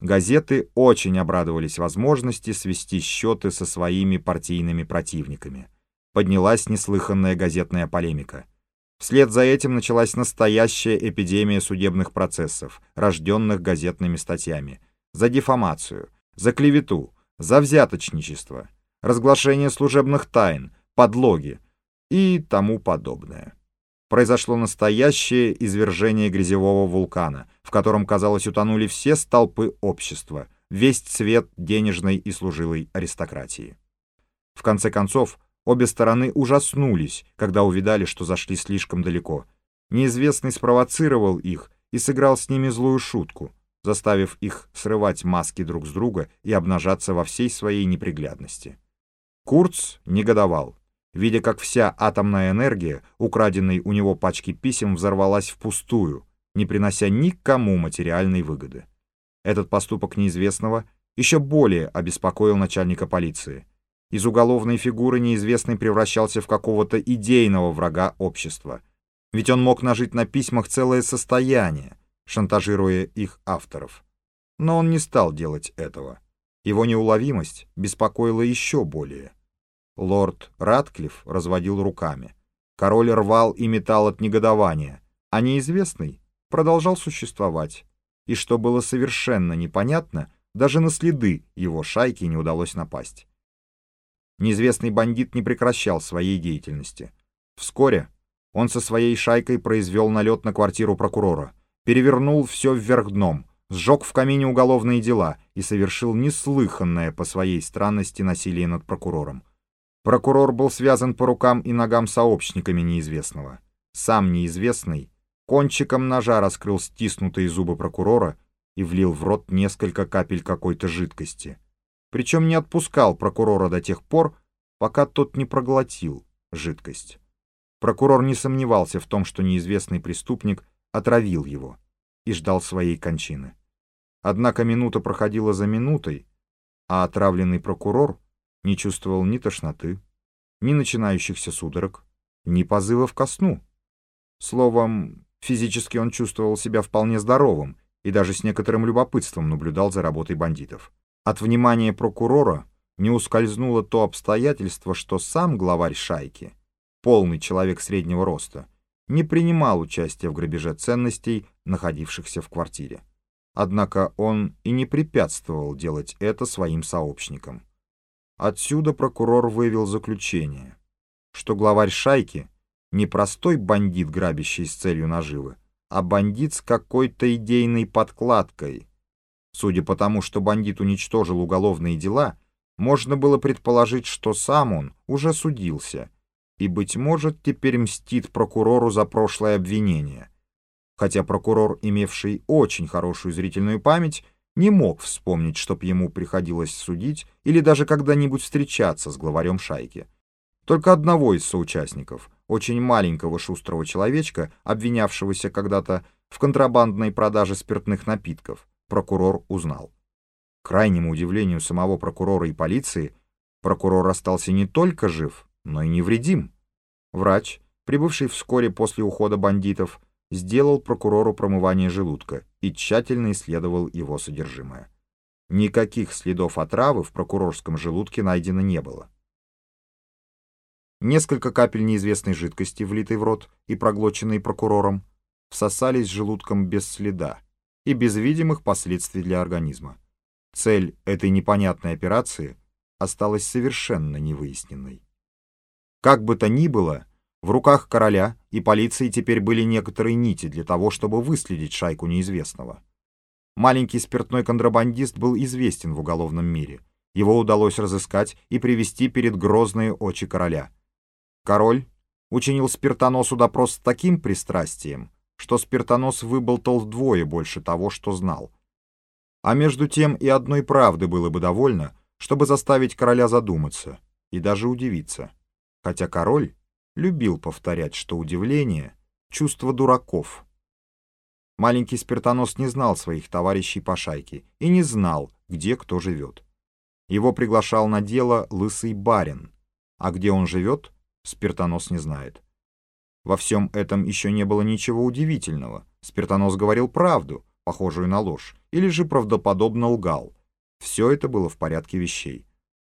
газеты очень обрадовались возможности свести счеты со своими партийными противниками. Поднялась неслыханная газетная полемика. Вслед за этим началась настоящая эпидемия судебных процессов, рожденных газетными статьями, за дефамацию, за клевету, за взяточничество, разглашение служебных тайн, подлоги и тому подобное. Произошло настоящее извержение грязевого вулкана, в котором, казалось, утонули все столпы общества, весь цвет денежной и служилой аристократии. В конце концов, обе стороны ужаснулись, когда увидали, что зашли слишком далеко. Неизвестный спровоцировал их и сыграл с ними злую шутку, заставив их срывать маски друг с друга и обнажаться во всей своей неприглядности. Курц негодовал, видя, как вся атомная энергия, украденной у него пачки писем, взорвалась впустую, не принося никому материальной выгоды. Этот поступок неизвестного еще более обеспокоил начальника полиции. Из уголовной фигуры неизвестный превращался в какого-то идейного врага общества. Ведь он мог нажить на письмах целое состояние, шантажируя их авторов. Но он не стал делать этого. Его неуловимость беспокоила еще более. Лорд Ратклифф разводил руками. Король рвал и метал от негодования, а неизвестный продолжал существовать. И что было совершенно непонятно, даже на следы его шайки не удалось напасть. Неизвестный бандит не прекращал своей деятельности. Вскоре он со своей шайкой произвел налет на квартиру прокурора, перевернул все вверх дном, сжег в камине уголовные дела и совершил неслыханное по своей странности насилие над прокурором. Прокурор был связан по рукам и ногам сообщниками неизвестного. Сам неизвестный кончиком ножа раскрыл стиснутые зубы прокурора и влил в рот несколько капель какой-то жидкости. Причем не отпускал прокурора до тех пор, пока тот не проглотил жидкость. Прокурор не сомневался в том, что неизвестный преступник отравил его и ждал своей кончины. Однако минута проходила за минутой, а отравленный прокурор не чувствовал ни тошноты, ни начинающихся судорог, ни позывов ко сну. Словом, физически он чувствовал себя вполне здоровым и даже с некоторым любопытством наблюдал за работой бандитов. От внимания прокурора не ускользнуло то обстоятельство, что сам главарь шайки, полный человек среднего роста, не принимал участия в грабеже ценностей, находившихся в квартире. Однако он и не препятствовал делать это своим сообщникам. Отсюда прокурор вывел заключение, что главарь шайки не простой бандит, грабящий с целью наживы, а бандит с какой-то идейной подкладкой. Судя по тому, что бандит уничтожил уголовные дела, можно было предположить, что сам он уже судился и, быть может, теперь мстит прокурору за прошлое обвинение. Хотя прокурор, имевший очень хорошую зрительную память, не мог вспомнить, чтоб ему приходилось судить или даже когда-нибудь встречаться с главарем шайки. Только одного из соучастников, очень маленького шустрого человечка, обвинявшегося когда-то в контрабандной продаже спиртных напитков, прокурор узнал. К крайнему удивлению самого прокурора и полиции, прокурор остался не только жив, но и невредим. Врач, прибывший вскоре после ухода бандитов, сделал прокурору промывание желудка и тщательно исследовал его содержимое. Никаких следов отравы в прокурорском желудке найдено не было. Несколько капель неизвестной жидкости, влитой в рот и проглоченной прокурором, всосались желудком без следа и без видимых последствий для организма. Цель этой непонятной операции осталась совершенно невыясненной. Как бы то ни было, в руках короля и полиции теперь были некоторые нити для того, чтобы выследить шайку неизвестного. Маленький спиртной контрабандист был известен в уголовном мире. Его удалось разыскать и привести перед грозные очи короля. Король учинил спиртоносу допрос с таким пристрастием, что спиртонос выболтал вдвое больше того, что знал. А между тем и одной правды было бы довольно, чтобы заставить короля задуматься и даже удивиться. Хотя король любил повторять, что удивление — чувство дураков. Маленький спиртонос не знал своих товарищей по шайке и не знал, где кто живет. Его приглашал на дело лысый барин, а где он живет, спиртонос не знает. Во всем этом еще не было ничего удивительного. Спиртонос говорил правду, похожую на ложь, или же правдоподобно лгал. Все это было в порядке вещей.